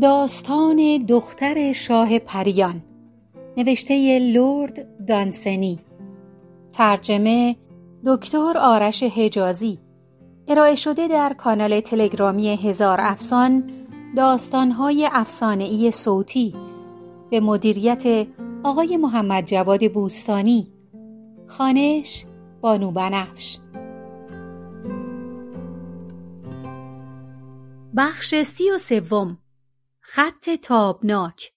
داستان دختر شاه پریان. نوشته لرد دانسنی. ترجمه دکتر آرش حجازی. ارائه شده در کانال تلگرامی هزار افسان داستانهای افسانهای صوتی. به مدیریت آقای محمد جواد بوستانی. خانش بانو بنفش. بخش سی و سوم. خط تابناک.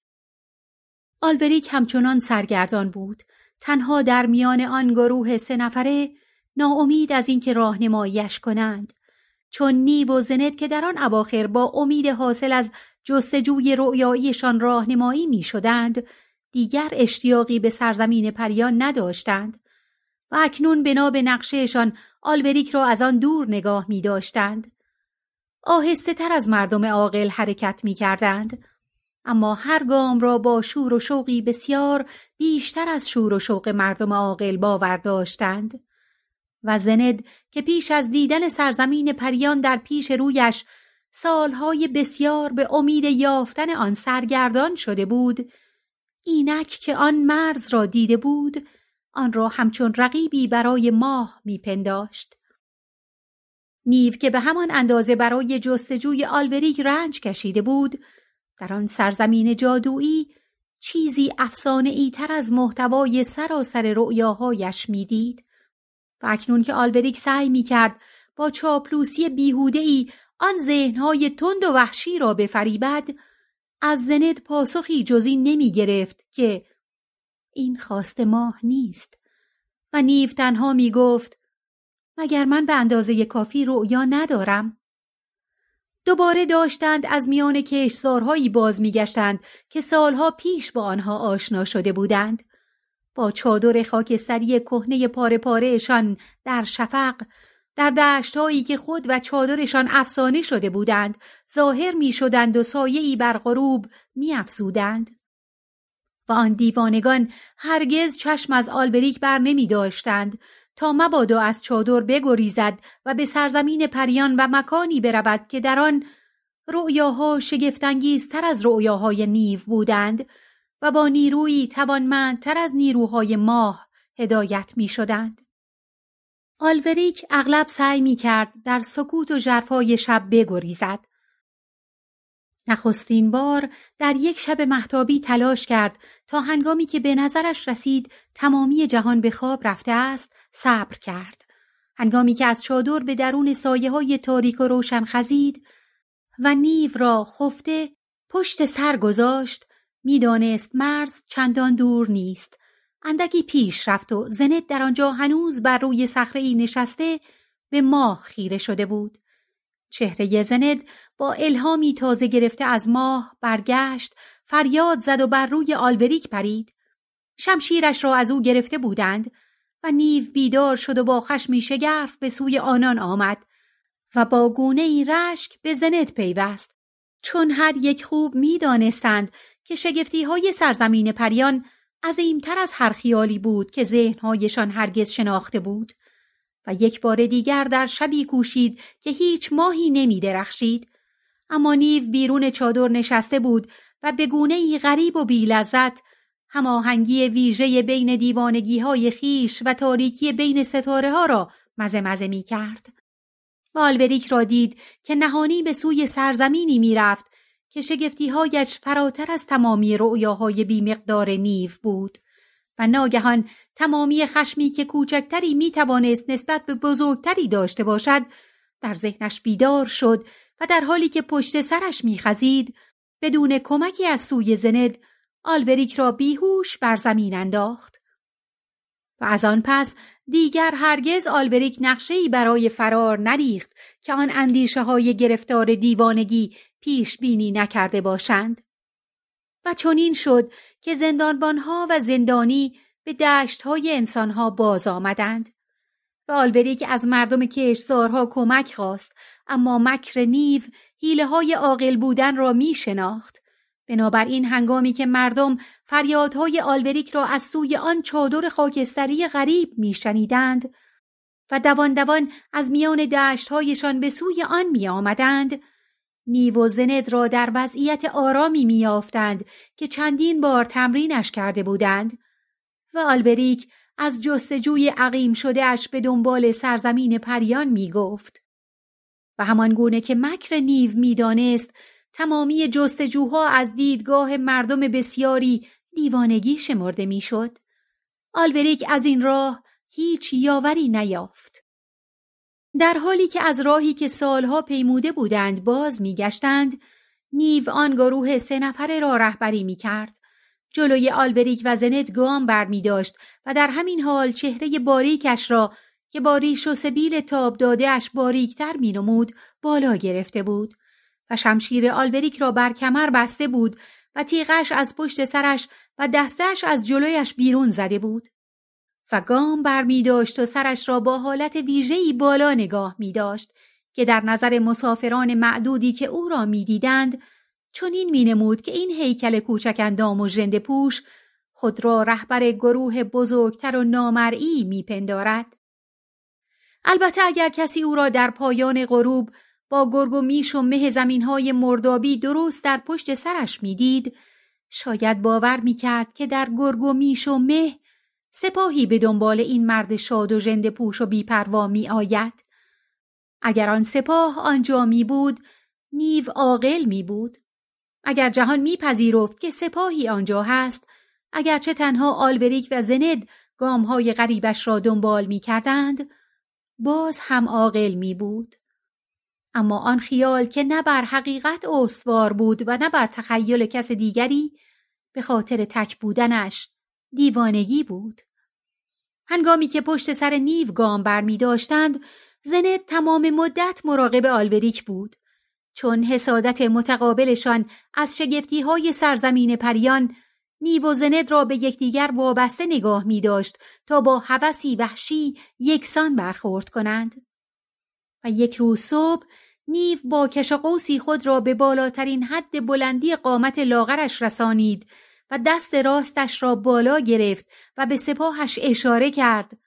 آلوریک همچنان سرگردان بود. تنها در میان آن گروه سه نفره ناامید از اینکه راهنماییش کنند. چون نیو و زنت که در آن اواخر با امید حاصل از جستجوی رؤیاییشان راهنمایی می شدند دیگر اشتیاقی به سرزمین پریان نداشتند و اکنون بنا به نقشهشان آلوریک را از آن دور نگاه می داشتند. آهسته تر از مردم عاقل حرکت می کردند. اما هر گام را با شور و شوقی بسیار بیشتر از شور و شوق مردم عاقل باور داشتند. و زند که پیش از دیدن سرزمین پریان در پیش رویش سالهای بسیار به امید یافتن آن سرگردان شده بود اینک که آن مرز را دیده بود آن را همچون رقیبی برای ماه میپنداشت نیو که به همان اندازه برای جستجوی آلوریک رنج کشیده بود در آن سرزمین جادویی چیزی افسانه ای تر از محتوای سراسر رؤیاهایش می‌دید و اکنون که آلوریک سعی می‌کرد با چاپلوسی بیهوده ای آن ذهنهای تند و وحشی را بفریبد از زند پاسخی جز این نمی گرفت که این خواست ماه نیست. و نیو تنها می گفت مگر من به اندازه کافی رؤیا ندارم؟ دوباره داشتند از میان کشزارهایی باز میگشتند که سالها پیش با آنها آشنا شده بودند. با چادر خاکستری کهنه پاره پارهشان در شفق در دشتهایی که خود و چادرشان افسانه شده بودند ظاهر می شدند و سایه‌ای بر غروب می افزودند. و آن دیوانگان هرگز چشم از آلبریک بر نمی داشتند. تا مبادا از چادر بگریزد و به سرزمین پریان و مکانی برود که در آن رؤیاها شگفتانگیزتر از رؤیاهای نیو بودند و با نیرویی توانمندتر از نیروهای ماه هدایت می شدند. آلوریک اغلب سعی می کرد در سکوت و جرفای شب بگریزد. نخستین بار در یک شب محتابی تلاش کرد تا هنگامی که به نظرش رسید تمامی جهان به خواب رفته است صبر کرد. هنگامی که از چادر به درون سایه های تاریک و روشن خزید و نیو را خفته پشت سر گذاشت می‌دانست مرز چندان دور نیست اندکی پیش رفت و زنت در آنجا هنوز بر روی صخره نشسته به ماه خیره شده بود. چهره زند با الهامی تازه گرفته از ماه برگشت فریاد زد و بر روی آلوریک پرید. شمشیرش را از او گرفته بودند و نیو بیدار شد و با خشمی شگرف به سوی آنان آمد و با گونه ای رشک به زنت پیوست. چون هر یک خوب می‌دانستند که شگفتی های سرزمین پریان عظیمتر از هر خیالی بود که ذهنهایشان هرگز شناخته بود و یک بار دیگر در شبی کوشید که هیچ ماهی نمی درخشید اما نیو بیرون چادر نشسته بود و به گونه ای غریب و بیلذت هماهنگی ویژه بین دیوانگی های خیش و تاریکی بین ستاره ها را مزه مزه می کرد. والبریک را دید که نهانی به سوی سرزمینی می رفت که شگفتیهایش فراتر از تمامی رؤیاهای بیمقدار نیو بود و ناگهان تمامی خشمی که کوچکتری می توانست نسبت به بزرگتری داشته باشد در ذهنش بیدار شد و در حالی که پشت سرش میخزید بدون کمکی از سوی زند آلوریک را بیهوش بر زمین انداخت و از آن پس دیگر هرگز آلوریک نقشه‌ای برای فرار نریخت که آن اندیشه های گرفتار دیوانگی پیش بینی نکرده باشند. و چنین شد که زندانبانها و زندانی به دشتهای انسانها باز آمدند. و آلوریک از مردم کشزارها کمک خواست اما مکر نیو حیله های عاقل بودن را می شناخت. بنابراین هنگامی که مردم فریادهای آلوریک را از سوی آن چادر خاکستری غریب میشنیدند و دوان دوان از میان دشتهایشان به سوی آن می آمدند نیو و زند را در وضعیت آرامی می‌یافتند که چندین بار تمرینش کرده بودند و آلوریک از جستجوی عقیم شده اش به دنبال سرزمین پریان می گفت. و همان گونه که مکر نیو می‌دانست تمامی جستجوها از دیدگاه مردم بسیاری دیوانگی شمرده می‌شد. آلوریک از این راه هیچ یاوری نیافت. در حالی که از راهی که سالها پیموده بودند باز میگشتند نیو آن گروه سه نفره را رهبری می‌کرد. جلوی آلوریک و زند گام بر می و در همین حال چهره باریکش را که با ریش و سبیل تاب داده اش باریکتر می نمود بالا گرفته بود و شمشیر آلوریک را بر کمر بسته بود و تیغش از پشت سرش و دستش از جلویش بیرون زده بود. و گام بر می داشت و سرش را با حالت ویژه‌ای بالا نگاه می داشت که در نظر مسافران معدودی که او را می دیدند چنین مینمود که این هیکل کوچک اندام و ژنده پوش خود را رهبر گروه بزرگتر و نامرئی میپندارد البته اگر کسی او را در پایان غروب با گرگ و میش و مه زمینهای مردابی درست در پشت سرش می‌دید شاید باور می‌کرد که در گرگ و میش و مه سپاهی به دنبال این مرد شاد و ژنده پوش و بیپروا می آید. اگر آن سپاه آنجا می بود نیو عاقل می بود اگر جهان میپذیرفت که سپاهی آنجا هست اگرچه تنها آلبریک و زند گامهای غریبش را دنبال می‌کردند باز هم عاقل می بود. اما آن خیال که نه بر حقیقت استوار بود و نه بر تخیل کس دیگری به خاطر تک بودنش دیوانگی بود. هنگامی که پشت سر نیو گام بر می داشتند زند تمام مدت مراقب آلوریک بود. چون حسادت متقابلشان از شگفتی های سرزمین پریان نیو و زند را به یکدیگر وابسته نگاه می داشت تا با هوسی وحشی یکسان برخورد کنند. و یک روز صبح نیو با کش و قوسی خود را به بالاترین حد بلندی قامت لاغرش رسانید و دست راستش را بالا گرفت و به سپاهش اشاره کرد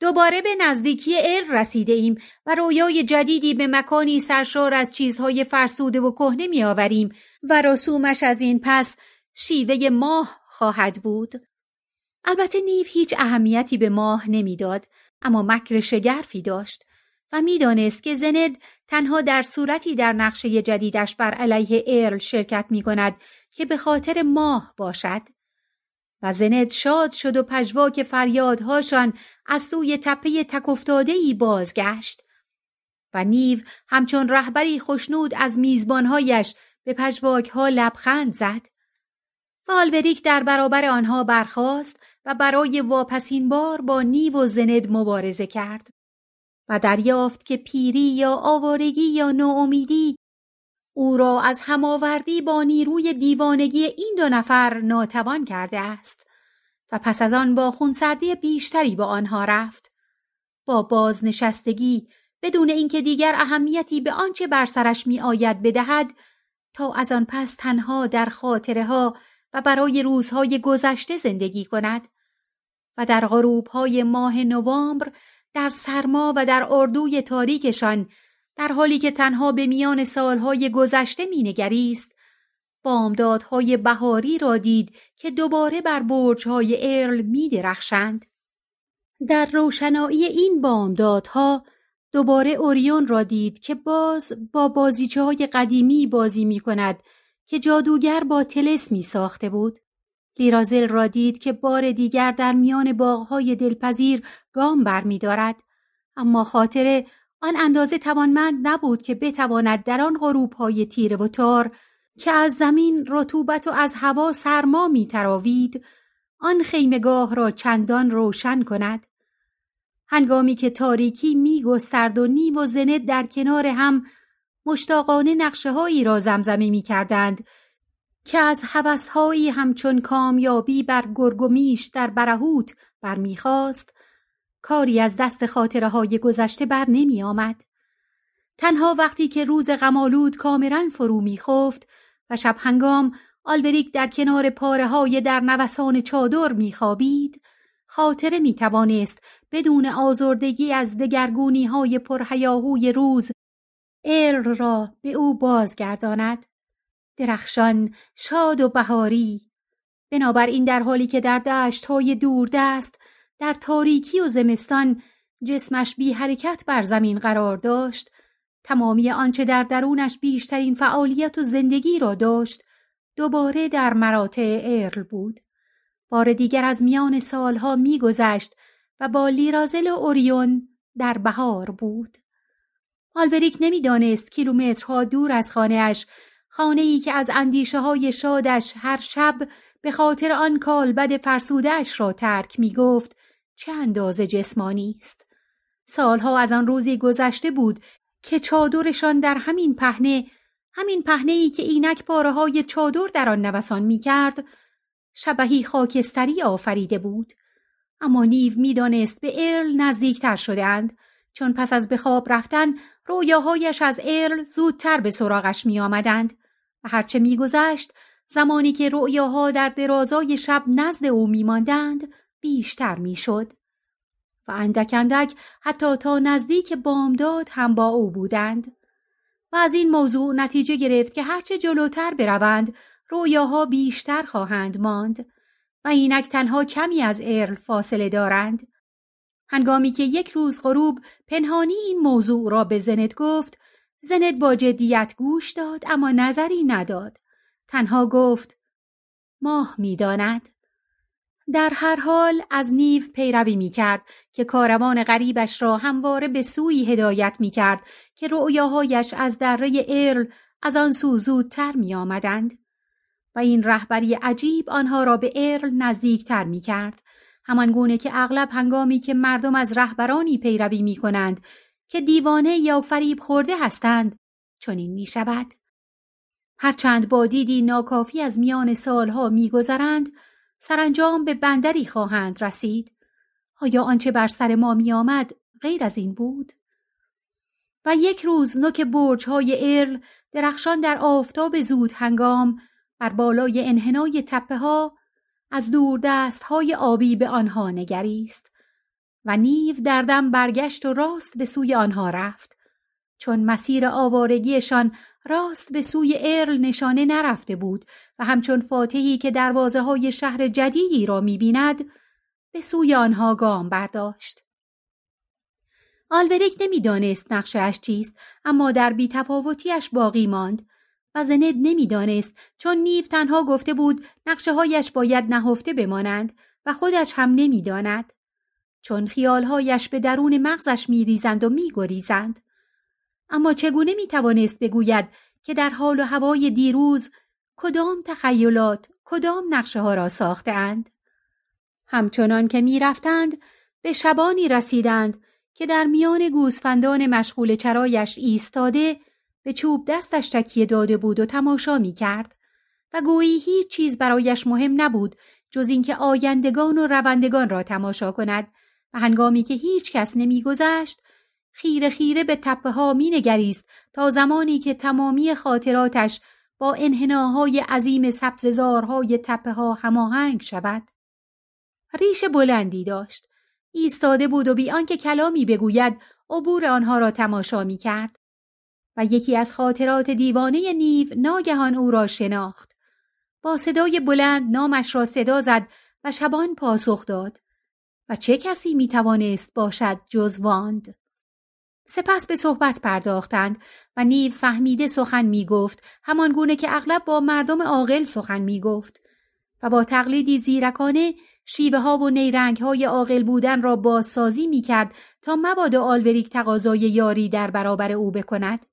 دوباره به نزدیکی ار رسیده ایم و رویای جدیدی به مکانی سرشار از چیزهای فرسوده و کهنه می آوریم و رسومش از این پس شیوه ماه خواهد بود. البته نیو هیچ اهمیتی به ماه نمی‌داد اما مکر شگرفی داشت و می‌دانست که زند تنها در صورتی در نقشه جدیدش بر علیه ارل شرکت می کند که به خاطر ماه باشد. و زند شاد شد و پژواک فریادهاشان از سوی تپه تکفتادهای بازگشت. و نیو همچون رهبری خوشنود از میزبانهایش به پژواک ها لبخند زد. و در برابر آنها برخاست و برای واپسین بار با نیو و زند مبارزه کرد. و دریافت که پیری یا آوارگی یا ناامیدی او را از هماوردی با نیروی دیوانگی این دو نفر ناتوان کرده است و پس از آن با خونسردی بیشتری با آنها رفت. با بازنشستگی بدون اینکه دیگر اهمیتی به آنچه بر سرش می آید بدهد تا از آن پس تنها در خاطره ها و برای روزهای گذشته زندگی کند و در غروبهای ماه نوامبر در سرما و در اردوی تاریکشان در حالی که تنها به میان سالهای گذشته مینگریست بامدادهای بهاری را دید که دوباره بر برجهای ارل می درخشند. در روشنایی این بامدادها دوباره اوریون را دید که باز با بازیچه های قدیمی بازی می کند که جادوگر با تلس می ساخته بود. لیرازل را دید که بار دیگر در میان باغهای دلپذیر گام بر می دارد. اما خاطر آن اندازه توانمند نبود که بتواند در آن غروب های تیره و تار که از زمین رطوبت و از هوا سرما می تراوید آن خیمگاه را چندان روشن کند. هنگامی که تاریکی می گسترد و نیو و زنه در کنار هم مشتاقانه نقشه هایی را زمزمه می کردند که از هوسهایی همچون کامیابی بر گرگومیش در برهوت برمیخواست کاری از دست خاطره های گذشته بر نمی آمد. تنها وقتی که روز غمالود کامرا فرو میخفت و شب هنگام آلبریک در کنار پاره های در نوسان چادر میخوابید خاطره می توانست بدون آزردگی از دگرگونی های پرهیاهوی روز ارل را به او بازگرداند درخشان شاد و بهاری بنابراین در حالی که در دشت های دوردست در تاریکی و زمستان جسمش بی حرکت بر زمین قرار داشت. تمامی آنچه در درونش بیشترین فعالیت و زندگی را داشت دوباره در مراتع ارل بود. بار دیگر از میان سالها میگذشت و با لیرازل اوریون در بهار بود. آلوریک نمی‌دانست کیلومترها دور از خانهاش خانه ای که از اندیشه های شادش هر شب به خاطر آن کالبد فرسودش را ترک می گفت چه اندازه جسمانی است. سالها از آن روزی گذشته بود که چادرشان در همین پهنه همین پهنه ای که اینک پاره های چادر در آن نوسان می کرد شبهی خاکستری آفریده بود. اما نیو می‌دانست به ارل نزدیکتر شدهاند چون پس از به خواب رفتن رویاهایش از ارل زودتر به سراغش می آمدند و هرچه میگذشت زمانی که رؤیاها در درازای شب نزد او میماندند بیشتر می‌شد. و اندک اندک حتی تا نزدیک بامداد هم با او بودند. و از این موضوع نتیجه گرفت که هرچه جلوتر بروند رویاها بیشتر خواهند ماند و اینک تنها کمی از ارل فاصله دارند. هنگامی که یک روز غروب پنهانی این موضوع را به زند گفت زند با جدیت گوش داد اما نظری نداد. تنها گفت ماه می‌داند. در هر حال از نیو پیروی می کرد که کاروان غریبش را همواره به سوی هدایت می کرد که رؤیاهایش از دره ارل از آن سو زودتر می آمدند. و این رهبری عجیب آنها را به ارل نزدیکتر می کرد. همان گونه که اغلب هنگامی که مردم از رهبرانی پیروی می کنند که دیوانه یا فریب خورده هستند چنین می شود. هرچند با دیدی ناکافی از میان سالها میگذرند سرانجام به بندری خواهند رسید آیا آنچه بر سر ما می آمد غیر از این بود؟ و یک روز نوک برج های ارل درخشان در آفتاب زود هنگام بر بالای انحنای تپه ها از دور دست های آبی به آنها نگریست و نیو در دم برگشت و راست به سوی آنها رفت چون مسیر آوارگیشان راست به سوی ارل نشانه نرفته بود و همچون فاتحی که دروازه های شهر جدیدی را می‌بیند به سوی آنها گام برداشت. آلوریک نمی‌دانست نقشهاش چیست اما در بیتفاوتیش باقی ماند و زند نمی‌دانست چون نیو تنها گفته بود نقشه هایش باید نهفته بمانند و خودش هم نمی‌داند چون خیالهایش به درون مغزش میریزند و میگریزند اما چگونه می‌توانست بگوید که در حال و هوای دیروز کدام تخیلات کدام نقشه ها را ساخته اند؟ همچنان که می‌رفتند به شبانی رسیدند که در میان گوسفندان مشغول چرایش ایستاده به چوب دستش تکیه داده بود و تماشا می کرد و گویی هیچ چیز برایش مهم نبود جز اینکه آیندگان و روندگان را تماشا کند و هنگامی که هیچ کس نمیگذشت خیره خیره به تپه ها می نگریست تا زمانی که تمامی خاطراتش با انحناهای عظیم سبززارهای تپه ها هماهنگ شود. ریش بلندی داشت. ایستاده بود و بی آنکه کلامی بگوید عبور آنها را تماشا می کرد. و یکی از خاطرات دیوانه نیو ناگهان او را شناخت. با صدای بلند نامش را صدا زد و شبان پاسخ داد. و چه کسی می توانست باشد جز واند؟ سپس به صحبت پرداختند و نیو فهمیده سخن می گفت همان گونه که اغلب با مردم عاقل سخن می گفت و با تقلیدی زیرکانه شیوه ها و نیرنگ های عاقل بودن را بازسازی می کرد تا مباد آلوریک تقاضای یاری در برابر او بکند.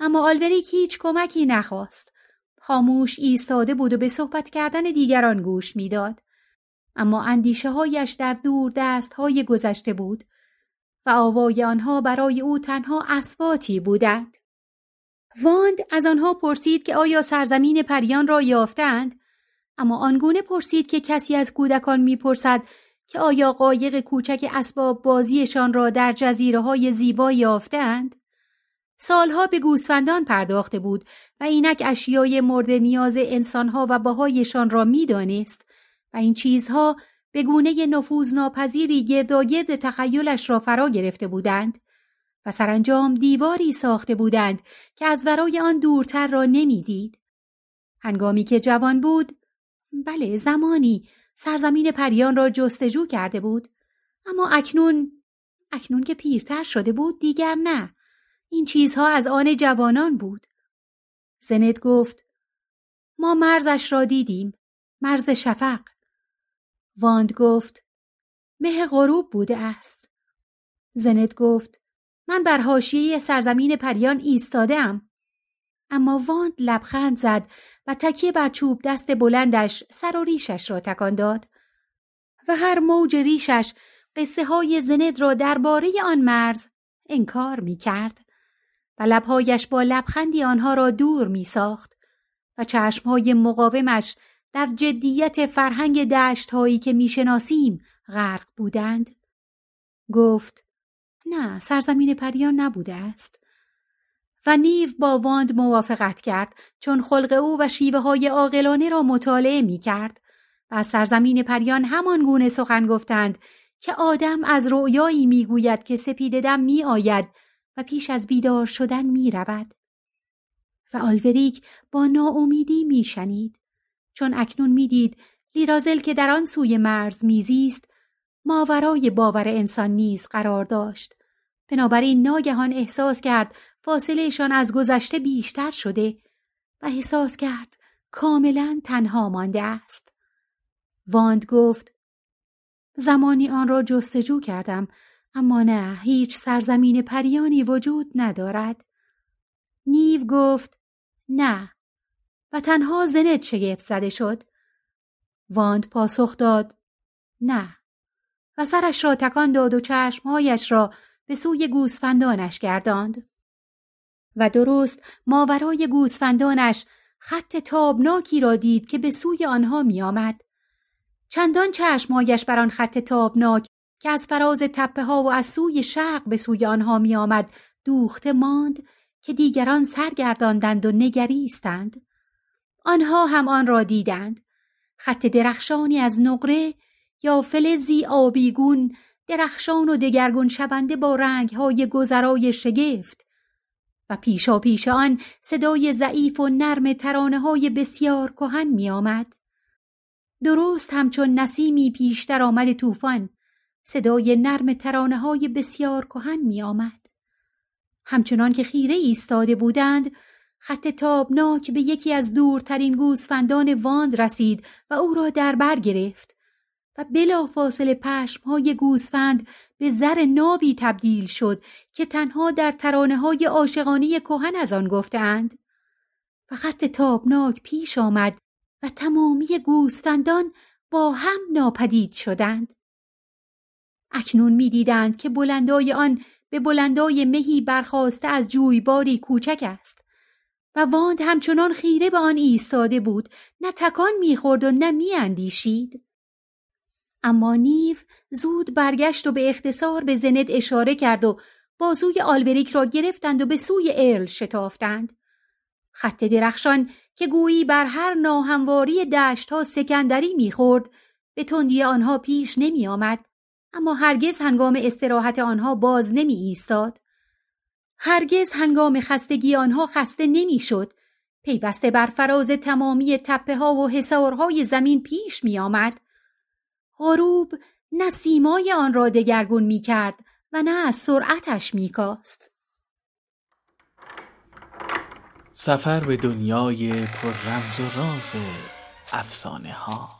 اما آلوریک هیچ کمکی نخواست. خاموش ایستاده بود و به صحبت کردن دیگران گوش می‌داد. اما اندیشه هایش در دور دست های گذشته بود و آوای آنها برای او تنها اسواتی بودند. واند از آنها پرسید که آیا سرزمین پریان را یافتند اما آنگونه پرسید که کسی از کودکان می‌پرسد که آیا قایق کوچک اسباب بازیشان را در جزیره های زیبا یافتند سالها به گوسفندان پرداخته بود و اینک اشیای مورد نیاز انسانها و باهایشان را می‌دانست و این چیزها به گونه نفوذ ناپذیری گرداگرد تخیلش را فرا گرفته بودند و سرانجام دیواری ساخته بودند که از ورای آن دورتر را نمی‌دید. هنگامی که جوان بود بله زمانی سرزمین پریان را جستجو کرده بود اما اکنون اکنون که پیرتر شده بود دیگر نه. این چیزها از آن جوانان بود. زند گفت ما مرزش را دیدیم مرز شفق. واند گفت مه غروب بوده است. زند گفت من بر حاشیه سرزمین پریان ایستاده اما واند لبخند زد و تکیه بر چوب دست بلندش سر و ریشش را تکان داد. و هر موج ریشش قصه های زند را درباره آن مرز انکار می کرد و لبهایش با لبخندی آنها را دور می ساخت و چشمهای مقاومش در جدیت فرهنگ دشت هایی که می‌شناسیم غرق بودند گفت نه سرزمین پریان نبوده است و نیو با واند موافقت کرد چون خلق او و شیوه های عاقلانه را مطالعه می کرد و از سرزمین پریان همان گونه سخن گفتند که آدم از رؤیایی می‌گوید که سپیددم می آید و پیش از بیدار شدن می رود. و آلوریک با ناامیدی می شنید. چون اکنون می‌دید لیرازل که در آن سوی مرز میزیست ماورای باور انسان نیز قرار داشت. بنابراین ناگهان احساس کرد فاصلهشان از گذشته بیشتر شده و احساس کرد کاملا تنها مانده است. واند گفت زمانی آن را جستجو کردم اما نه هیچ سرزمین پریانی وجود ندارد. نیو گفت نه و تنها زنت شگفت زده شد واند پاسخ داد نه و سرش را تکان داد و چشمهایش را به سوی گوسفندانش گرداند و درست ماورای گوسفندانش خط تابناکی را دید که به سوی آنها می آمد. چندان چشمهایش بر آن خط تابناک که از فراز تپه ها و از سوی شرق به سوی آنها می آمد دوخته ماند که دیگران سرگرداندند و نگریستند. آنها هم آن را دیدند. خط درخشانی از نقره یا فلزی آبیگون درخشان و دگرگون شونده با رنگهای گذرای شگفت و پیشا پیش آن صدای ضعیف و نرم ترانه های بسیار کهن می آمد. درست همچون نسیمی پیشتر آمد طوفان صدای نرم ترانه های بسیار کهن می آمد. همچنان که خیره ایستاده بودند خط تابناک به یکی از دورترین گوسفندان واند رسید و او را در بر گرفت و بلا فاصله پشم های گوسفند به زر نابی تبدیل شد که تنها در ترانه های عاشقانه کهن از آن گفتند و خط تابناک پیش آمد و تمامی گوسفندان با هم ناپدید شدند. اکنون می‌دیدند که بلندای آن به بلندای مهی برخواسته از جویباری کوچک است. و واند همچنان خیره به آن ایستاده بود. نه تکان می‌خورد و نه میاندیشید. اما نیو زود برگشت و به اختصار به زند اشاره کرد و بازوی آلبریک را گرفتند و به سوی ارل شتافتند. خط درخشان که گویی بر هر ناهمواری دشتها سکندری می‌خورد به تندی آنها پیش نمی آمد اما هرگز هنگام استراحت آنها باز نمی ایستاد هرگز هنگام خستگی آنها خسته نمی‌شد پیوسته بر فراز تمامی تپه ها و حسارهای زمین پیش می آمد. غروب نه سیمای آن را دگرگون می کرد و نه از سرعتش می کاست. سفر به دنیای پر رمز و راز افسانه ها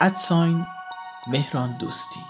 ادساین مهران دوستی.